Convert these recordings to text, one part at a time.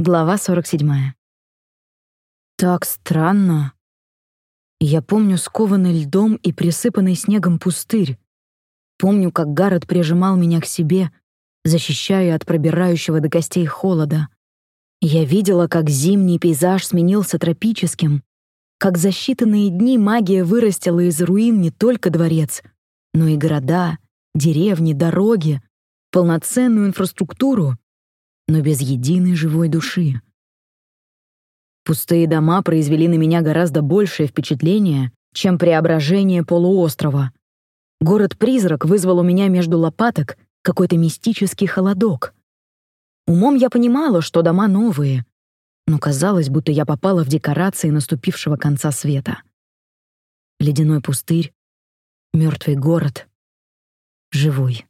Глава 47. Так странно. Я помню скованный льдом и присыпанный снегом пустырь. Помню, как Гаррет прижимал меня к себе, защищая от пробирающего до костей холода. Я видела, как зимний пейзаж сменился тропическим, как за считанные дни магия вырастила из руин не только дворец, но и города, деревни, дороги, полноценную инфраструктуру, но без единой живой души. Пустые дома произвели на меня гораздо большее впечатление, чем преображение полуострова. Город-призрак вызвал у меня между лопаток какой-то мистический холодок. Умом я понимала, что дома новые, но казалось, будто я попала в декорации наступившего конца света. Ледяной пустырь, мертвый город, живой.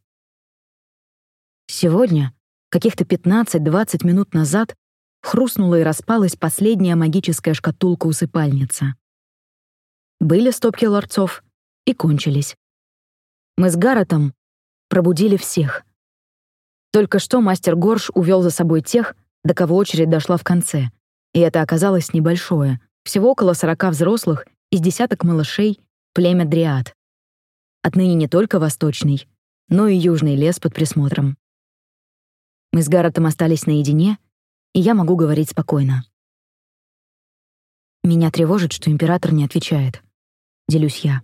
Сегодня Каких-то 15-20 минут назад хрустнула и распалась последняя магическая шкатулка-усыпальница. Были стопки ларцов и кончились. Мы с Гарретом пробудили всех. Только что мастер Горш увел за собой тех, до кого очередь дошла в конце, и это оказалось небольшое, всего около 40 взрослых из десяток малышей, племя Дриад. Отныне не только восточный, но и южный лес под присмотром. Мы с Гарретом остались наедине, и я могу говорить спокойно. Меня тревожит, что император не отвечает. Делюсь я.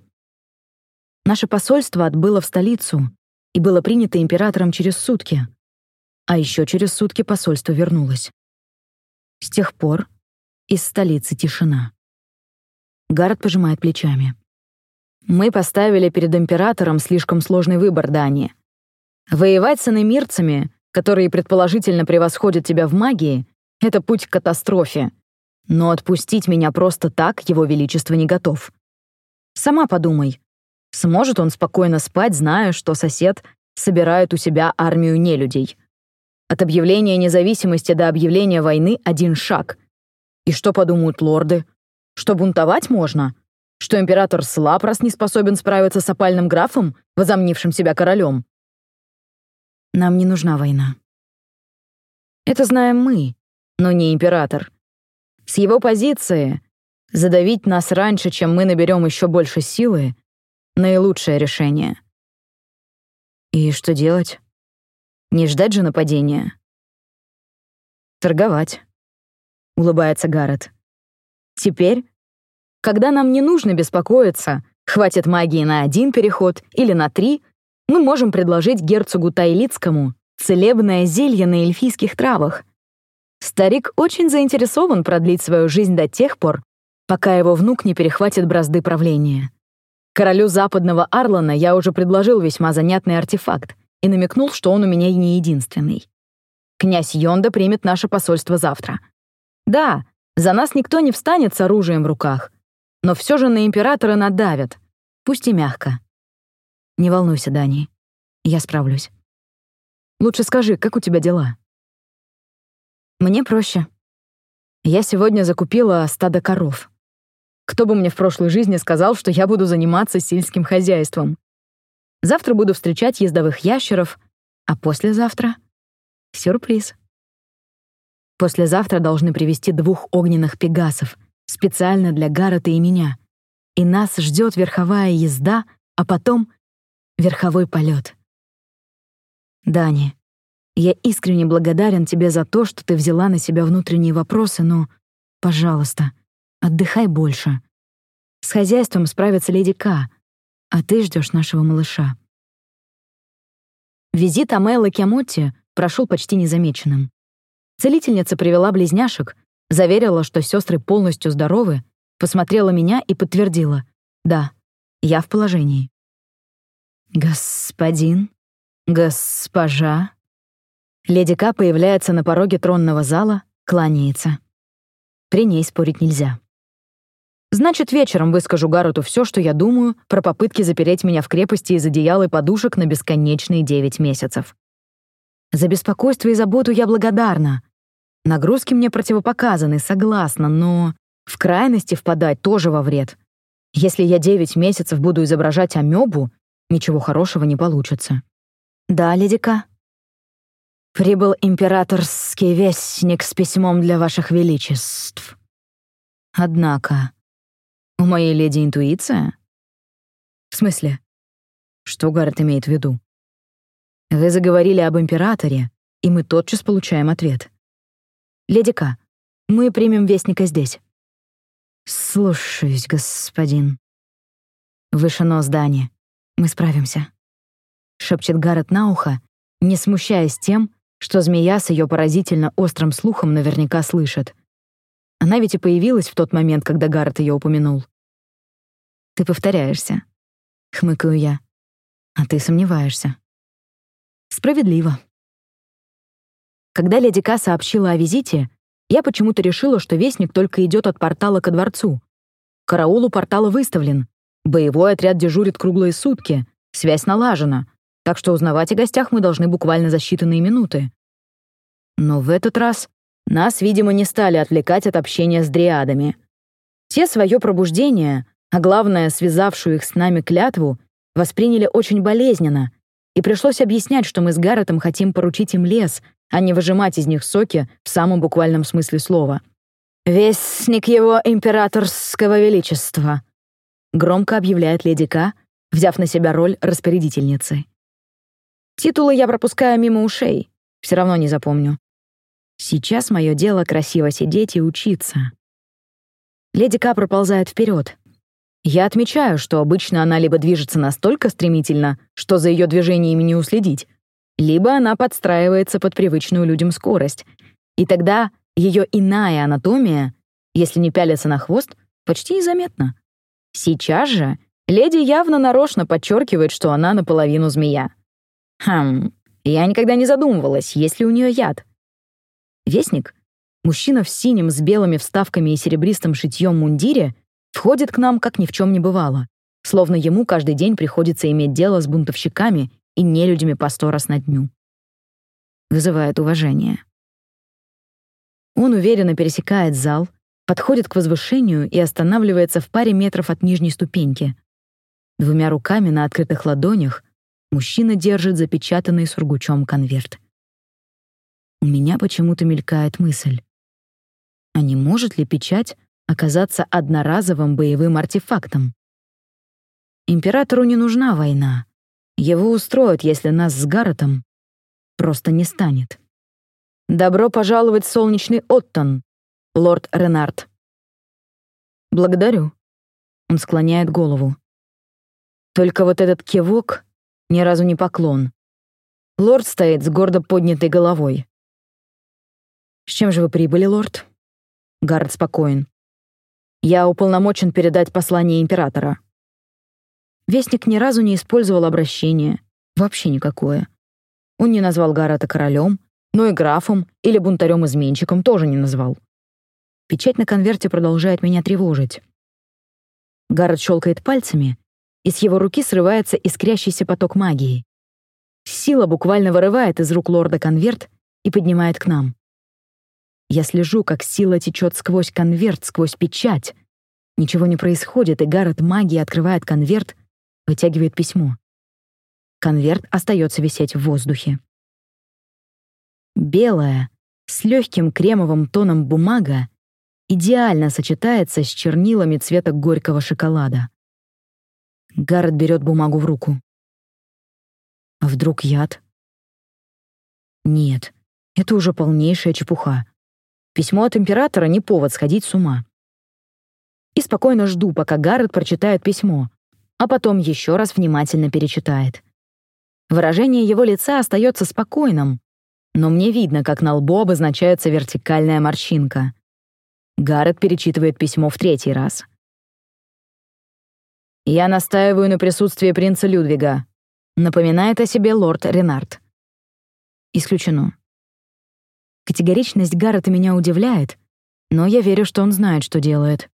Наше посольство отбыло в столицу и было принято императором через сутки. А еще через сутки посольство вернулось. С тех пор из столицы тишина. Гаррет пожимает плечами. Мы поставили перед императором слишком сложный выбор, Дани. Воевать с иномирцами которые предположительно превосходят тебя в магии, это путь к катастрофе. Но отпустить меня просто так его величество не готов. Сама подумай, сможет он спокойно спать, зная, что сосед собирает у себя армию нелюдей? От объявления независимости до объявления войны один шаг. И что подумают лорды? Что бунтовать можно? Что император слаб, раз не способен справиться с опальным графом, возомнившим себя королем? Нам не нужна война. Это знаем мы, но не император. С его позиции задавить нас раньше, чем мы наберем еще больше силы, наилучшее решение. И что делать? Не ждать же нападения. Торговать. Улыбается Гаррет. Теперь, когда нам не нужно беспокоиться, хватит магии на один переход или на три, мы можем предложить герцогу Тайлицкому целебное зелье на эльфийских травах. Старик очень заинтересован продлить свою жизнь до тех пор, пока его внук не перехватит бразды правления. Королю западного Арлана я уже предложил весьма занятный артефакт и намекнул, что он у меня не единственный. Князь Йонда примет наше посольство завтра. Да, за нас никто не встанет с оружием в руках, но все же на императора надавят, пусть и мягко. Не волнуйся, Дани. Я справлюсь. Лучше скажи, как у тебя дела? Мне проще. Я сегодня закупила стадо коров. Кто бы мне в прошлой жизни сказал, что я буду заниматься сельским хозяйством? Завтра буду встречать ездовых ящеров, а послезавтра — сюрприз. Послезавтра должны привести двух огненных пегасов специально для Гаррета и меня. И нас ждет верховая езда, а потом верховой полет. Дани, я искренне благодарен тебе за то, что ты взяла на себя внутренние вопросы, но, пожалуйста, отдыхай больше. С хозяйством справится леди К, а ты ждешь нашего малыша. Визит Амеллы Киамотти прошел почти незамеченным. Целительница привела близняшек, заверила, что сестры полностью здоровы, посмотрела меня и подтвердила: "Да, я в положении". «Господин? Госпожа?» Леди Ка появляется на пороге тронного зала, кланяется. При ней спорить нельзя. Значит, вечером выскажу Гаррету все, что я думаю про попытки запереть меня в крепости из одеял и подушек на бесконечные девять месяцев. За беспокойство и заботу я благодарна. Нагрузки мне противопоказаны, согласна, но в крайности впадать тоже во вред. Если я девять месяцев буду изображать амебу, ничего хорошего не получится. Да, леди К. Прибыл императорский вестник с письмом для ваших величеств. Однако, у моей леди интуиция? В смысле? Что Гаррет имеет в виду? Вы заговорили об императоре, и мы тотчас получаем ответ. Леди К, мы примем вестника здесь. Слушаюсь, господин. Выше нос Дани. Мы справимся. Шепчет Гаррет на ухо, не смущаясь тем, что змея с ее поразительно острым слухом наверняка слышит. Она ведь и появилась в тот момент, когда Гаррет ее упомянул. «Ты повторяешься», — хмыкаю я. «А ты сомневаешься». «Справедливо». Когда леди Ка сообщила о визите, я почему-то решила, что вестник только идет от портала ко дворцу. Караул у портала выставлен. Боевой отряд дежурит круглые сутки. Связь налажена. Так что узнавать о гостях мы должны буквально за считанные минуты. Но в этот раз нас, видимо, не стали отвлекать от общения с дриадами. Те свое пробуждение, а главное, связавшую их с нами клятву, восприняли очень болезненно, и пришлось объяснять, что мы с Гарретом хотим поручить им лес, а не выжимать из них соки в самом буквальном смысле слова. «Вестник его императорского величества», — громко объявляет леди К, взяв на себя роль распорядительницы. Титулы я пропускаю мимо ушей, все равно не запомню. Сейчас мое дело красиво сидеть и учиться. Леди К проползает вперед. Я отмечаю, что обычно она либо движется настолько стремительно, что за ее движениями не уследить, либо она подстраивается под привычную людям скорость. И тогда ее иная анатомия, если не пялиться на хвост, почти незаметна. Сейчас же леди явно нарочно подчеркивает, что она наполовину змея. Хм, я никогда не задумывалась, есть ли у нее яд. Вестник, мужчина в синем с белыми вставками и серебристым шитьем мундире, входит к нам, как ни в чем не бывало, словно ему каждый день приходится иметь дело с бунтовщиками и нелюдями по сто раз на дню. Вызывает уважение. Он уверенно пересекает зал, подходит к возвышению и останавливается в паре метров от нижней ступеньки. Двумя руками на открытых ладонях мужчина держит запечатанный сургучом конверт. У меня почему-то мелькает мысль. А не может ли печать оказаться одноразовым боевым артефактом? Императору не нужна война. Его устроят, если нас с Гарретом просто не станет. «Добро пожаловать солнечный Оттон, лорд Ренард». «Благодарю». Он склоняет голову. Только вот этот кивок ни разу не поклон. Лорд стоит с гордо поднятой головой. «С чем же вы прибыли, лорд?» Гаррет спокоен. «Я уполномочен передать послание императора». Вестник ни разу не использовал обращение. Вообще никакое. Он не назвал Гаррета королем, но и графом или бунтарем-изменщиком тоже не назвал. Печать на конверте продолжает меня тревожить. Гаррет щелкает пальцами, и с его руки срывается искрящийся поток магии. Сила буквально вырывает из рук лорда конверт и поднимает к нам. Я слежу, как сила течет сквозь конверт, сквозь печать. Ничего не происходит, и Гаррет магии открывает конверт, вытягивает письмо. Конверт остается висеть в воздухе. Белая, с легким кремовым тоном бумага идеально сочетается с чернилами цвета горького шоколада. Гаррет берет бумагу в руку. А вдруг яд? Нет, это уже полнейшая чепуха. Письмо от императора не повод сходить с ума. И спокойно жду, пока Гаррет прочитает письмо, а потом еще раз внимательно перечитает. Выражение его лица остается спокойным, но мне видно, как на лбу обозначается вертикальная морщинка. Гаррет перечитывает письмо в третий раз — «Я настаиваю на присутствии принца Людвига», — напоминает о себе лорд Ренард. Исключено. Категоричность Гаррета меня удивляет, но я верю, что он знает, что делает.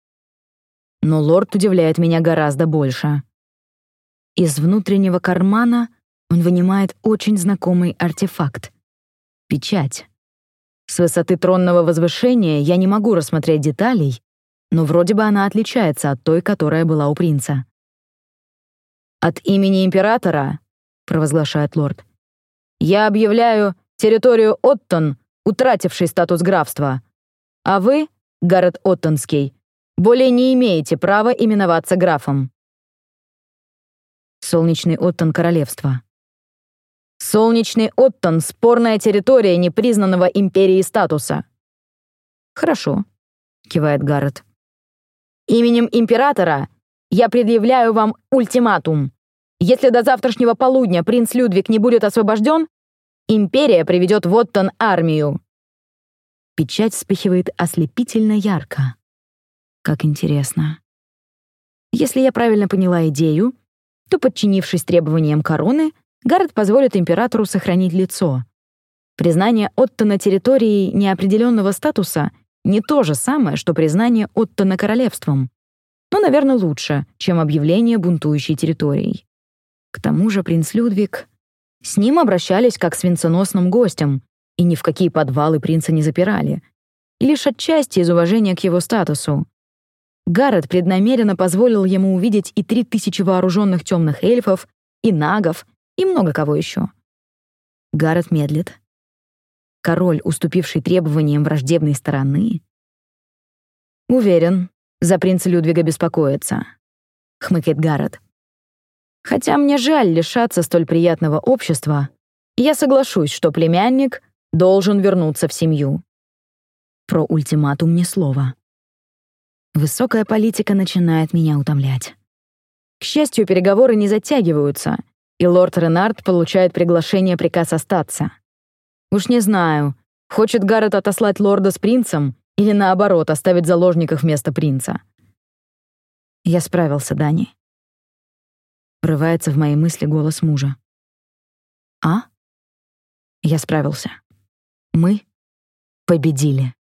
Но лорд удивляет меня гораздо больше. Из внутреннего кармана он вынимает очень знакомый артефакт — печать. С высоты тронного возвышения я не могу рассмотреть деталей, но вроде бы она отличается от той, которая была у принца. «От имени императора», — провозглашает лорд, «я объявляю территорию Оттон, утративший статус графства. А вы, Гаррет Оттонский, более не имеете права именоваться графом. Солнечный Оттон Королевства. Солнечный Оттон — спорная территория непризнанного империи статуса. Хорошо, кивает Гаррет. Именем императора я предъявляю вам ультиматум. Если до завтрашнего полудня принц Людвиг не будет освобожден, империя приведет в Оттон армию. Печать вспыхивает ослепительно ярко. Как интересно. Если я правильно поняла идею, то, подчинившись требованиям короны, Гаррет позволит императору сохранить лицо. Признание Оттона территории неопределенного статуса не то же самое, что признание Оттона королевством. Но, наверное, лучше, чем объявление бунтующей территорией. К тому же принц Людвиг... С ним обращались как с венценосным гостем, и ни в какие подвалы принца не запирали. Лишь отчасти из уважения к его статусу. Гаррет преднамеренно позволил ему увидеть и три тысячи вооруженных темных эльфов, и нагов, и много кого еще. Гаррет медлит. Король, уступивший требованиям враждебной стороны. «Уверен, за принца Людвига беспокоится», — хмыкает Гаррет. «Хотя мне жаль лишаться столь приятного общества, я соглашусь, что племянник должен вернуться в семью». Про ультиматум ни слова. Высокая политика начинает меня утомлять. К счастью, переговоры не затягиваются, и лорд Ренард получает приглашение приказ остаться. Уж не знаю, хочет Гаррет отослать лорда с принцем или, наоборот, оставить заложников вместо принца. Я справился, Дани. Врывается в мои мысли голос мужа. А? Я справился. Мы победили.